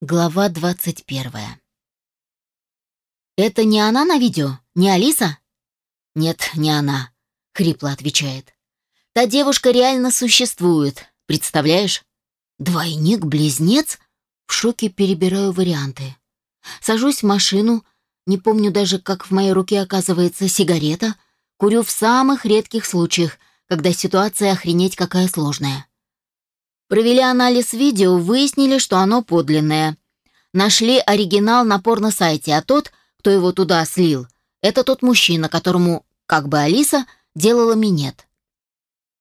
Глава двадцать первая. «Это не она на видео? Не Алиса?» «Нет, не она», — хрипло отвечает. «Та девушка реально существует, представляешь? Двойник-близнец?» В шоке перебираю варианты. Сажусь в машину, не помню даже, как в моей руке оказывается сигарета, курю в самых редких случаях, когда ситуация охренеть какая сложная. Провели анализ видео, выяснили, что оно подлинное. Нашли оригинал на порно-сайте, а тот, кто его туда слил, это тот мужчина, которому, как бы Алиса, делала минет.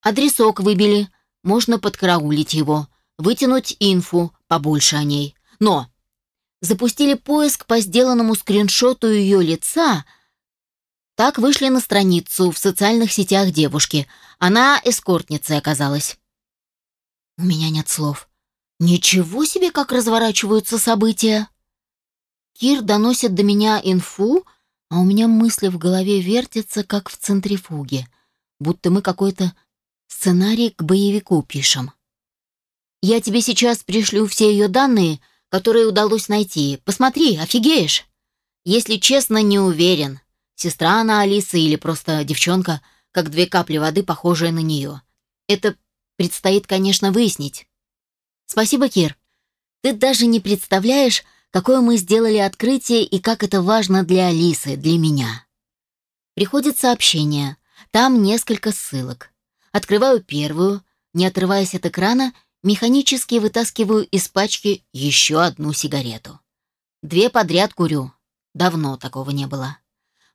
Адресок выбили, можно подкараулить его, вытянуть инфу побольше о ней. Но запустили поиск по сделанному скриншоту ее лица, так вышли на страницу в социальных сетях девушки. Она эскортницей оказалась. У меня нет слов. Ничего себе, как разворачиваются события. Кир доносит до меня инфу, а у меня мысли в голове вертятся, как в центрифуге, будто мы какой-то сценарий к боевику пишем. Я тебе сейчас пришлю все ее данные, которые удалось найти. Посмотри, офигеешь. Если честно, не уверен. Сестра она Алисы или просто девчонка, как две капли воды, похожая на нее. Это Предстоит, конечно, выяснить. Спасибо, Кир. Ты даже не представляешь, какое мы сделали открытие и как это важно для Алисы, для меня. Приходит сообщение. Там несколько ссылок. Открываю первую, не отрываясь от экрана, механически вытаскиваю из пачки еще одну сигарету. Две подряд курю. Давно такого не было.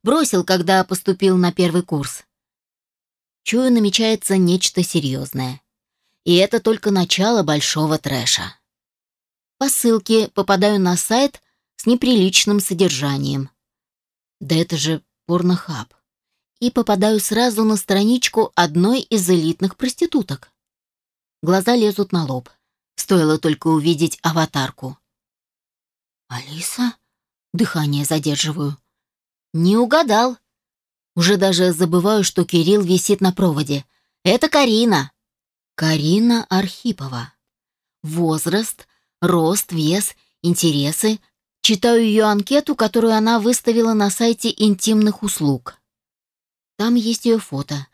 Бросил, когда поступил на первый курс. Чую, намечается нечто серьезное. И это только начало большого трэша. По ссылке попадаю на сайт с неприличным содержанием. Да это же порнохаб. И попадаю сразу на страничку одной из элитных проституток. Глаза лезут на лоб. Стоило только увидеть аватарку. «Алиса?» Дыхание задерживаю. «Не угадал. Уже даже забываю, что Кирилл висит на проводе. Это Карина!» Карина Архипова. Возраст, рост, вес, интересы. Читаю ее анкету, которую она выставила на сайте интимных услуг. Там есть ее фото.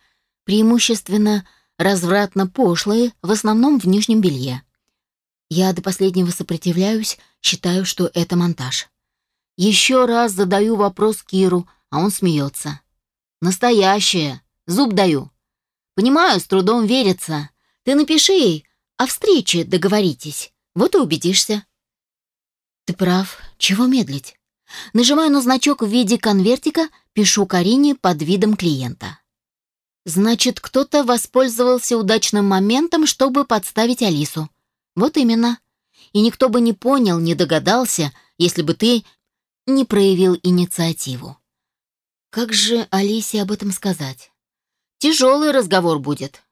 Преимущественно развратно-пошлые, в основном в нижнем белье. Я до последнего сопротивляюсь, считаю, что это монтаж. Еще раз задаю вопрос Киру, а он смеется. «Настоящее. Зуб даю. Понимаю, с трудом верится. Ты напиши ей, о встрече договоритесь. Вот и убедишься. Ты прав. Чего медлить? Нажимаю на значок в виде конвертика, пишу Карине под видом клиента. Значит, кто-то воспользовался удачным моментом, чтобы подставить Алису. Вот именно. И никто бы не понял, не догадался, если бы ты не проявил инициативу. Как же Алисе об этом сказать? Тяжелый разговор будет.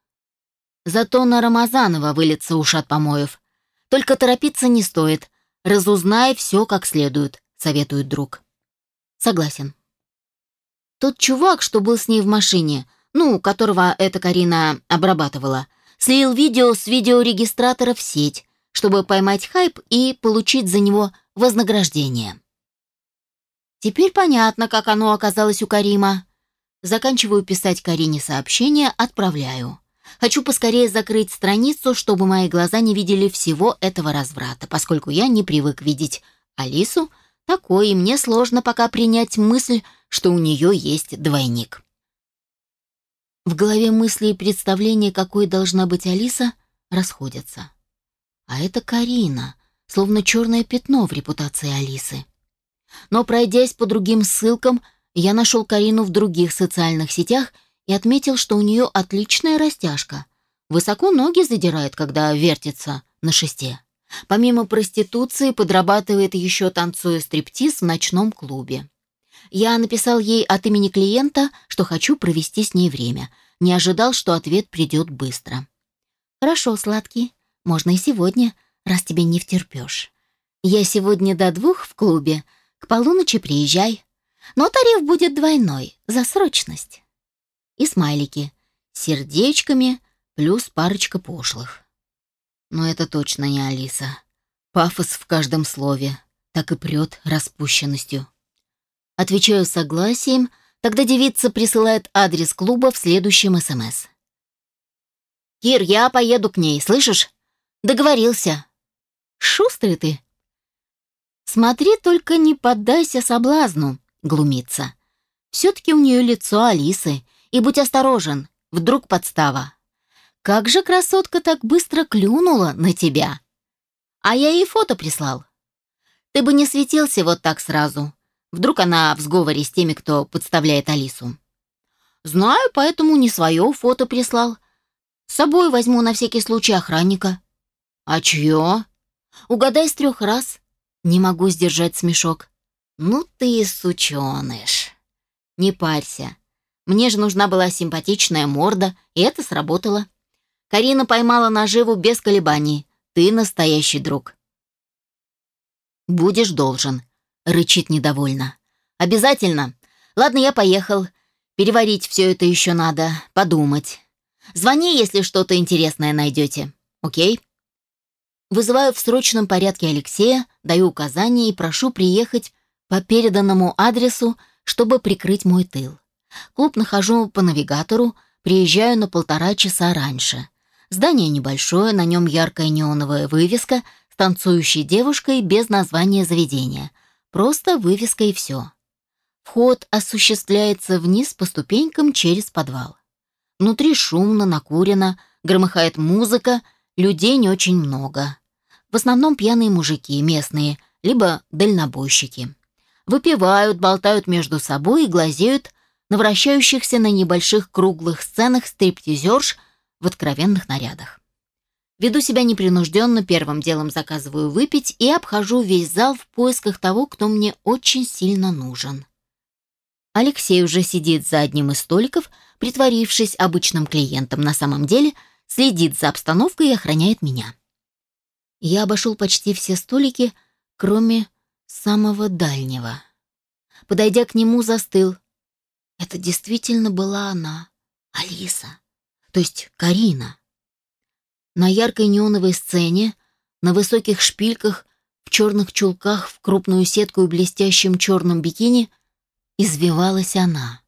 Зато на Рамазанова выльется ушат помоев. Только торопиться не стоит. Разузнай все как следует, советует друг. Согласен. Тот чувак, что был с ней в машине, ну, которого эта Карина обрабатывала, слил видео с видеорегистратора в сеть, чтобы поймать хайп и получить за него вознаграждение. Теперь понятно, как оно оказалось у Карима. Заканчиваю писать Карине сообщение, отправляю. Хочу поскорее закрыть страницу, чтобы мои глаза не видели всего этого разврата, поскольку я не привык видеть Алису такой, и мне сложно пока принять мысль, что у нее есть двойник. В голове мысли и представления, какой должна быть Алиса, расходятся. А это Карина, словно черное пятно в репутации Алисы. Но пройдясь по другим ссылкам, я нашел Карину в других социальных сетях – и отметил, что у нее отличная растяжка. Высоко ноги задирает, когда вертится на шесте. Помимо проституции подрабатывает еще танцуя стриптиз в ночном клубе. Я написал ей от имени клиента, что хочу провести с ней время. Не ожидал, что ответ придет быстро. «Хорошо, сладкий. Можно и сегодня, раз тебе не втерпешь. Я сегодня до двух в клубе. К полуночи приезжай. Но тариф будет двойной, за срочность» и смайлики сердечками плюс парочка пошлых. Но это точно не Алиса. Пафос в каждом слове, так и прет распущенностью. Отвечаю согласием, тогда девица присылает адрес клуба в следующем СМС. «Кир, я поеду к ней, слышишь? Договорился». «Шустрый ты». «Смотри, только не поддайся соблазну», — глумится. «Все-таки у нее лицо Алисы, и будь осторожен, вдруг подстава. Как же красотка так быстро клюнула на тебя? А я ей фото прислал. Ты бы не светился вот так сразу. Вдруг она в сговоре с теми, кто подставляет Алису. Знаю, поэтому не свое фото прислал. С собой возьму на всякий случай охранника. А чье? Угадай с трех раз. Не могу сдержать смешок. Ну ты сученыш. Не парься. Мне же нужна была симпатичная морда, и это сработало. Карина поймала наживу без колебаний. Ты настоящий друг. Будешь должен, рычит недовольно. Обязательно. Ладно, я поехал. Переварить все это еще надо, подумать. Звони, если что-то интересное найдете. Окей? Вызываю в срочном порядке Алексея, даю указания и прошу приехать по переданному адресу, чтобы прикрыть мой тыл. Клуб нахожу по навигатору, приезжаю на полтора часа раньше. Здание небольшое, на нем яркая неоновая вывеска с танцующей девушкой без названия заведения. Просто вывеска и все. Вход осуществляется вниз по ступенькам через подвал. Внутри шумно, накурено, громыхает музыка, людей не очень много. В основном пьяные мужики, местные, либо дальнобойщики. Выпивают, болтают между собой и глазеют на вращающихся на небольших круглых сценах стриптизерш в откровенных нарядах. Веду себя непринужденно, первым делом заказываю выпить и обхожу весь зал в поисках того, кто мне очень сильно нужен. Алексей уже сидит за одним из столиков, притворившись обычным клиентом, на самом деле следит за обстановкой и охраняет меня. Я обошел почти все столики, кроме самого дальнего. Подойдя к нему, застыл, это действительно была она, Алиса, то есть Карина. На яркой неоновой сцене, на высоких шпильках, в черных чулках, в крупную сетку и блестящем черном бикини извивалась она.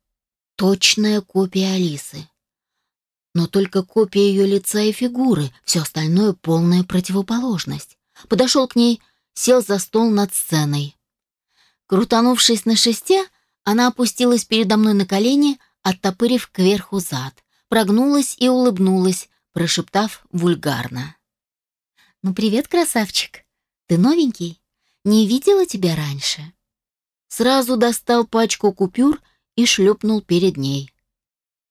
Точная копия Алисы. Но только копия ее лица и фигуры, все остальное полная противоположность. Подошел к ней, сел за стол над сценой. Крутанувшись на шесте, она опустилась передо мной на колени, оттопырив кверху зад, прогнулась и улыбнулась, прошептав вульгарно. «Ну, привет, красавчик. Ты новенький? Не видела тебя раньше?» Сразу достал пачку купюр и шлепнул перед ней.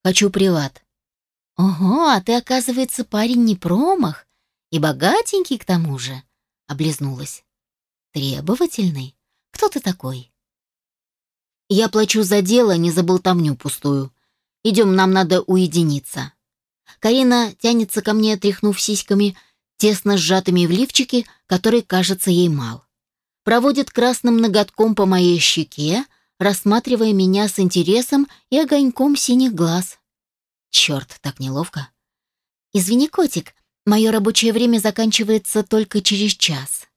«Хочу приват». «Ого, а ты, оказывается, парень не промах и богатенький к тому же», — облизнулась. «Требовательный? Кто ты такой?» Я плачу за дело, не за болтовню пустую. Идем, нам надо уединиться. Карина тянется ко мне, тряхнув сиськами, тесно сжатыми в лифчике, который кажется ей мал. Проводит красным ноготком по моей щеке, рассматривая меня с интересом и огоньком синих глаз. Черт, так неловко. Извини, котик, мое рабочее время заканчивается только через час.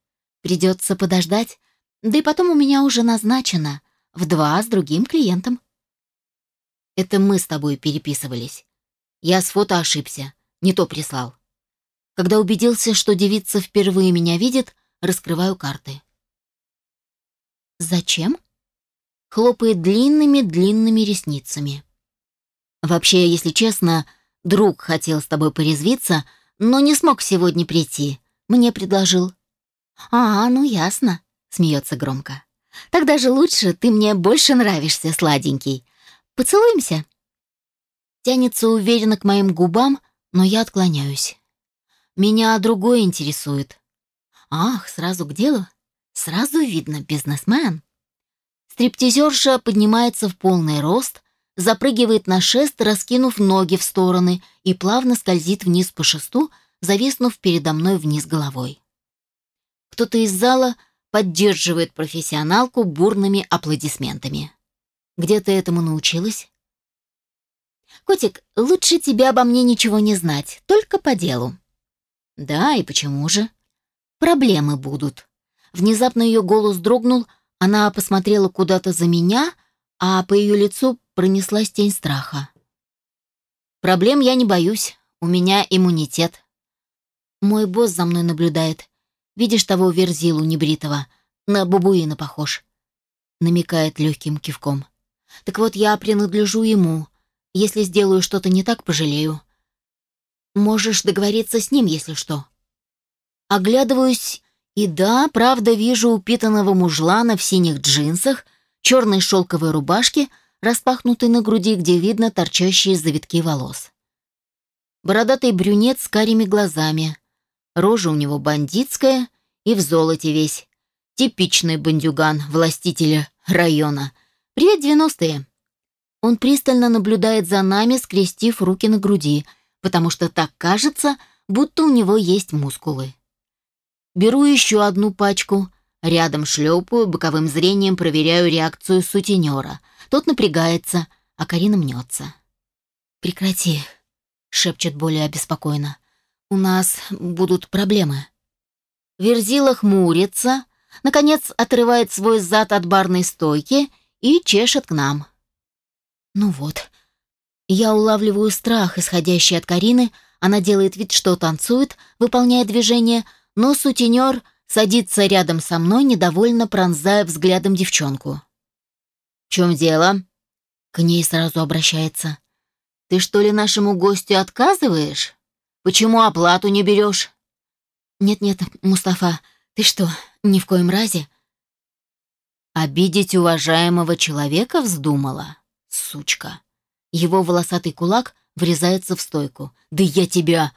Придется подождать, да и потом у меня уже назначено — в два с другим клиентом. Это мы с тобой переписывались. Я с фото ошибся, не то прислал. Когда убедился, что девица впервые меня видит, раскрываю карты. Зачем? Хлопает длинными-длинными ресницами. Вообще, если честно, друг хотел с тобой порезвиться, но не смог сегодня прийти. Мне предложил. А, ну ясно, смеется громко. Тогда же лучше, ты мне больше нравишься, сладенький. Поцелуемся?» Тянется уверенно к моим губам, но я отклоняюсь. Меня другое интересует. Ах, сразу к делу? Сразу видно, бизнесмен. Стриптизерша поднимается в полный рост, запрыгивает на шест, раскинув ноги в стороны и плавно скользит вниз по шесту, зависнув передо мной вниз головой. Кто-то из зала поддерживает профессионалку бурными аплодисментами. Где ты этому научилась? Котик, лучше тебя обо мне ничего не знать, только по делу. Да, и почему же? проблемы будут. Внезапно ее голос дрогнул, она посмотрела куда-то за меня, а по ее лицу пронеслась тень страха. Проблем я не боюсь, у меня иммунитет. Мой босс за мной наблюдает. Видишь того верзилу небритого? На бабуина похож. Намекает легким кивком. Так вот, я принадлежу ему. Если сделаю что-то не так, пожалею. Можешь договориться с ним, если что. Оглядываюсь, и да, правда, вижу упитанного мужлана в синих джинсах, черной шелковой рубашке, распахнутой на груди, где видно торчащие завитки волос. Бородатый брюнет с карими глазами. Рожа у него бандитская и в золоте весь. Типичный бандюган, властителя района. Привет, девяностые. Он пристально наблюдает за нами, скрестив руки на груди, потому что так кажется, будто у него есть мускулы. Беру еще одну пачку, рядом шлепаю, боковым зрением проверяю реакцию сутенера. Тот напрягается, а Карина мнется. «Прекрати», — шепчет более обеспокоенно. «У нас будут проблемы». Верзила хмурится, наконец отрывает свой зад от барной стойки и чешет к нам. Ну вот. Я улавливаю страх, исходящий от Карины. Она делает вид, что танцует, выполняя движение, но сутенер садится рядом со мной, недовольно пронзая взглядом девчонку. «В чем дело?» К ней сразу обращается. «Ты что ли нашему гостю отказываешь? Почему оплату не берешь?» «Нет-нет, Мустафа, ты что, ни в коем разе?» «Обидеть уважаемого человека вздумала?» Сучка. Его волосатый кулак врезается в стойку. «Да я тебя...»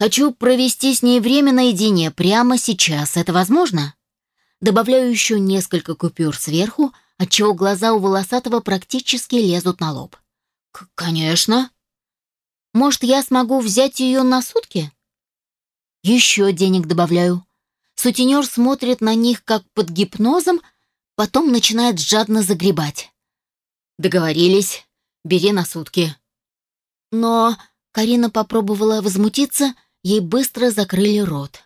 «Хочу провести с ней время наедине прямо сейчас. Это возможно?» Добавляю еще несколько купюр сверху, отчего глаза у волосатого практически лезут на лоб. «Конечно». «Может, я смогу взять ее на сутки?» «Еще денег добавляю». Сутенер смотрит на них как под гипнозом, потом начинает жадно загребать. Договорились. Бери на сутки. Но Карина попробовала возмутиться, ей быстро закрыли рот.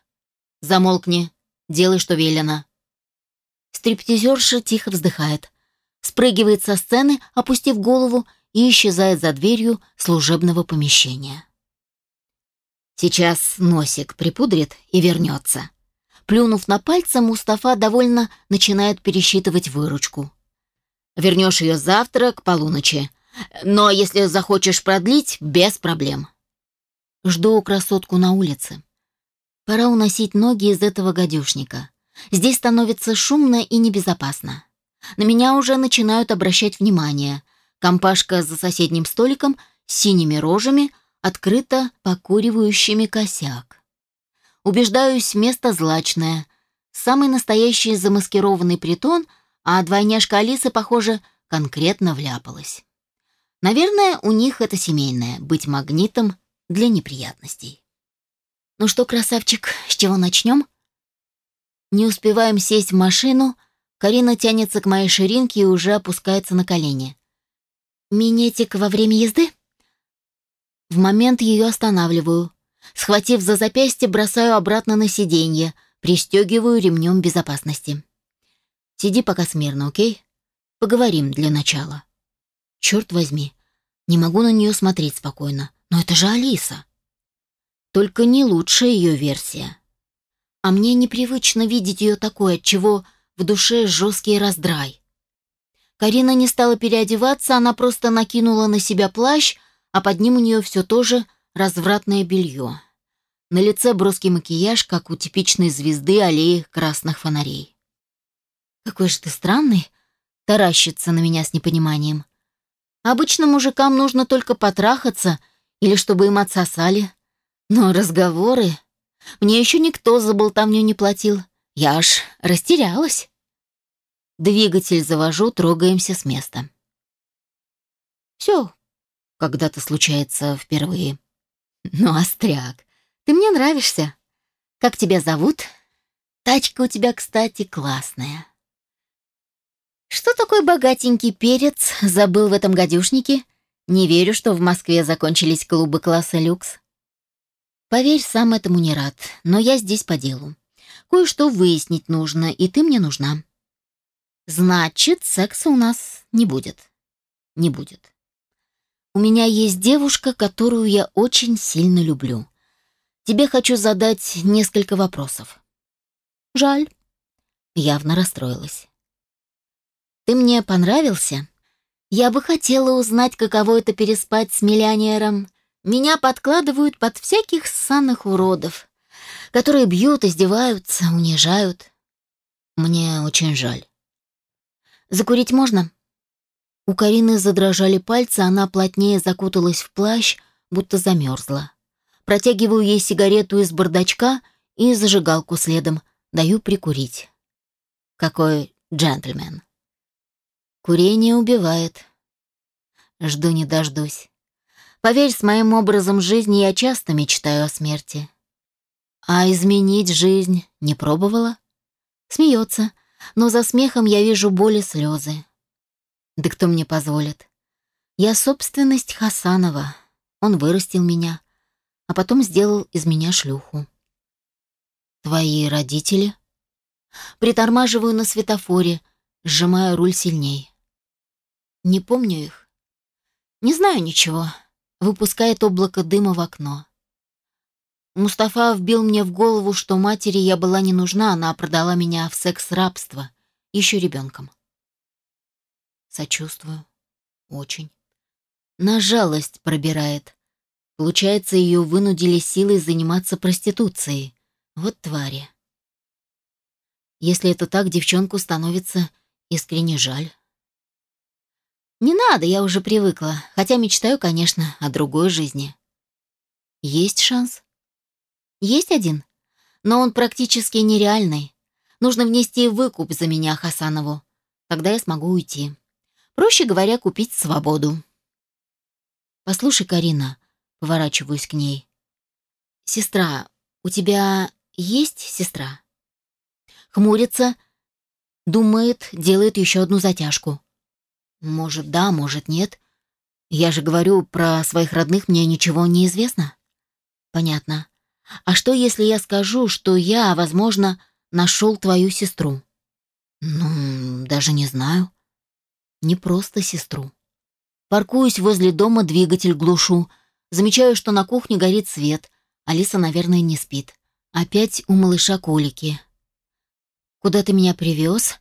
Замолкни. Делай, что велено. Стриптизерша тихо вздыхает, спрыгивает со сцены, опустив голову и исчезает за дверью служебного помещения. Сейчас носик припудрит и вернется. Плюнув на пальцы, Мустафа довольно начинает пересчитывать выручку. Вернешь ее завтра к полуночи. Но если захочешь продлить, без проблем. Жду красотку на улице. Пора уносить ноги из этого гадюшника. Здесь становится шумно и небезопасно. На меня уже начинают обращать внимание. Компашка за соседним столиком с синими рожами, открыто покуривающими косяк. Убеждаюсь, место злачное. Самый настоящий замаскированный притон — а двойняшка Алисы, похоже, конкретно вляпалась. Наверное, у них это семейное — быть магнитом для неприятностей. Ну что, красавчик, с чего начнем? Не успеваем сесть в машину, Карина тянется к моей ширинке и уже опускается на колени. Минетик во время езды? В момент ее останавливаю. Схватив за запястье, бросаю обратно на сиденье, пристегиваю ремнем безопасности. Сиди пока смирно, окей? Поговорим для начала. Черт возьми, не могу на нее смотреть спокойно. Но это же Алиса. Только не лучшая ее версия. А мне непривычно видеть ее такой, от чего в душе жесткий раздрай. Карина не стала переодеваться, она просто накинула на себя плащ, а под ним у нее все то же развратное белье. На лице броский макияж, как у типичной звезды аллеи красных фонарей. «Какой же ты странный!» — таращится на меня с непониманием. «Обычно мужикам нужно только потрахаться или чтобы им отсосали. Но разговоры... Мне еще никто за болтовню не платил. Я аж растерялась». Двигатель завожу, трогаемся с места. Все когда-то случается впервые. Ну, остряк, ты мне нравишься. Как тебя зовут? Тачка у тебя, кстати, классная. Что такой богатенький перец забыл в этом гадюшнике? Не верю, что в Москве закончились клубы класса люкс. Поверь, сам этому не рад, но я здесь по делу. Кое-что выяснить нужно, и ты мне нужна. Значит, секса у нас не будет. Не будет. У меня есть девушка, которую я очень сильно люблю. Тебе хочу задать несколько вопросов. Жаль. Явно расстроилась. Ты мне понравился? Я бы хотела узнать, каково это переспать с миллионером. Меня подкладывают под всяких ссаных уродов, которые бьют, издеваются, унижают. Мне очень жаль. Закурить можно? У Карины задрожали пальцы, она плотнее закуталась в плащ, будто замерзла. Протягиваю ей сигарету из бардачка и зажигалку следом. Даю прикурить. Какой джентльмен. Курение убивает. Жду не дождусь. Поверь, с моим образом жизни я часто мечтаю о смерти. А изменить жизнь не пробовала? Смеется, но за смехом я вижу боль и слезы. Да кто мне позволит? Я собственность Хасанова. Он вырастил меня, а потом сделал из меня шлюху. Твои родители? Притормаживаю на светофоре, сжимая руль сильней. Не помню их. Не знаю ничего. Выпускает облако дыма в окно. Мустафа вбил мне в голову, что матери я была не нужна, она продала меня в секс-рабство, еще ребенком. Сочувствую. Очень. На жалость пробирает. Получается, ее вынудили силой заниматься проституцией. Вот твари. Если это так, девчонку становится искренне жаль. Не надо, я уже привыкла, хотя мечтаю, конечно, о другой жизни. Есть шанс? Есть один, но он практически нереальный. Нужно внести выкуп за меня Хасанову. Тогда я смогу уйти. Проще говоря, купить свободу. Послушай, Карина, поворачиваюсь к ней. Сестра, у тебя есть сестра? Хмурится, думает, делает еще одну затяжку. Может, да, может, нет. Я же говорю, про своих родных мне ничего не известно. Понятно. А что, если я скажу, что я, возможно, нашел твою сестру? Ну, даже не знаю. Не просто сестру. Паркуюсь возле дома, двигатель глушу. Замечаю, что на кухне горит свет. Алиса, наверное, не спит. Опять у малыша колики. «Куда ты меня привез?»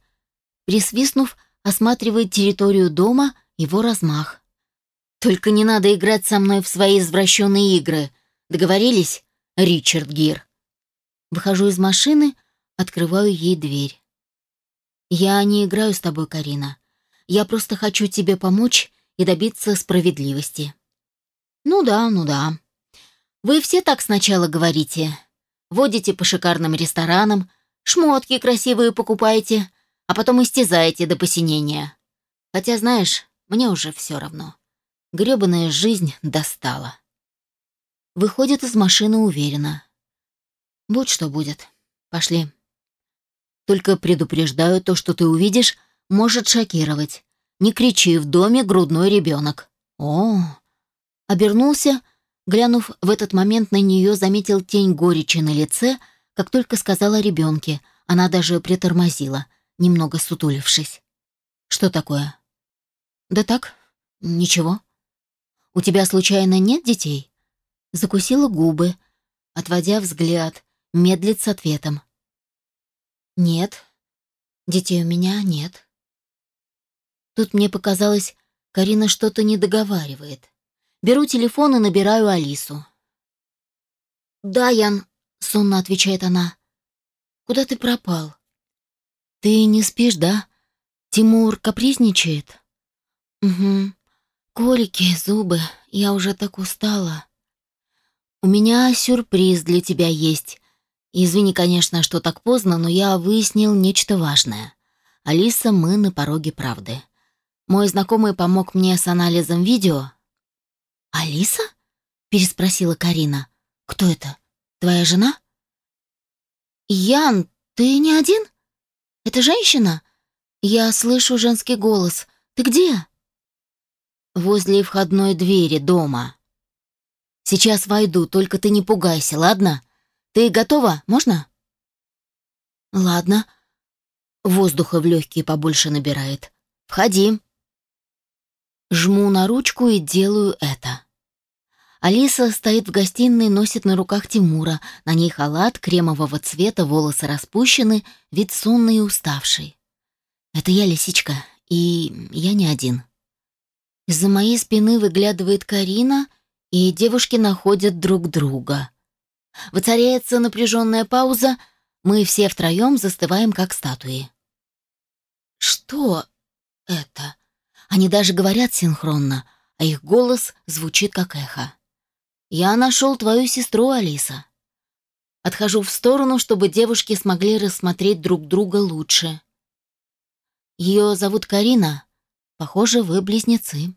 Присвистнув, осматривает территорию дома, его размах. «Только не надо играть со мной в свои извращенные игры. Договорились, Ричард Гир?» Выхожу из машины, открываю ей дверь. «Я не играю с тобой, Карина. Я просто хочу тебе помочь и добиться справедливости». «Ну да, ну да. Вы все так сначала говорите. Водите по шикарным ресторанам, шмотки красивые покупаете, а потом истязаете до посинения. Хотя, знаешь, мне уже все равно. Грёбаная жизнь достала. Выходит из машины уверенно. Будь что будет. Пошли. Только предупреждаю, то, что ты увидишь, может шокировать. Не кричи, в доме грудной ребенок. О, обернулся, глянув в этот момент на нее, заметил тень горечи на лице, как только сказала ребенке. Она даже притормозила — немного сутулившись. «Что такое?» «Да так, ничего. У тебя случайно нет детей?» Закусила губы, отводя взгляд, медлит с ответом. «Нет, детей у меня нет». Тут мне показалось, Карина что-то не договаривает. Беру телефон и набираю Алису. «Да, Ян», — сонно отвечает она. «Куда ты пропал?» «Ты не спишь, да? Тимур капризничает?» «Угу. Колики, зубы. Я уже так устала. У меня сюрприз для тебя есть. Извини, конечно, что так поздно, но я выяснил нечто важное. Алиса, мы на пороге правды. Мой знакомый помог мне с анализом видео». «Алиса?» — переспросила Карина. «Кто это? Твоя жена?» «Ян, ты не один?» «Это женщина?» «Я слышу женский голос. Ты где?» «Возле входной двери дома». «Сейчас войду, только ты не пугайся, ладно? Ты готова? Можно?» Ладно. Воздуха в легкие побольше набирает. Входи. Жму на ручку и делаю это. Алиса стоит в гостиной, носит на руках Тимура. На ней халат кремового цвета, волосы распущены, вид сонный и уставший. Это я, лисичка, и я не один. Из-за моей спины выглядывает Карина, и девушки находят друг друга. Воцаряется напряженная пауза, мы все втроем застываем, как статуи. Что это? Они даже говорят синхронно, а их голос звучит как эхо. «Я нашел твою сестру, Алиса». Отхожу в сторону, чтобы девушки смогли рассмотреть друг друга лучше. Ее зовут Карина. Похоже, вы близнецы.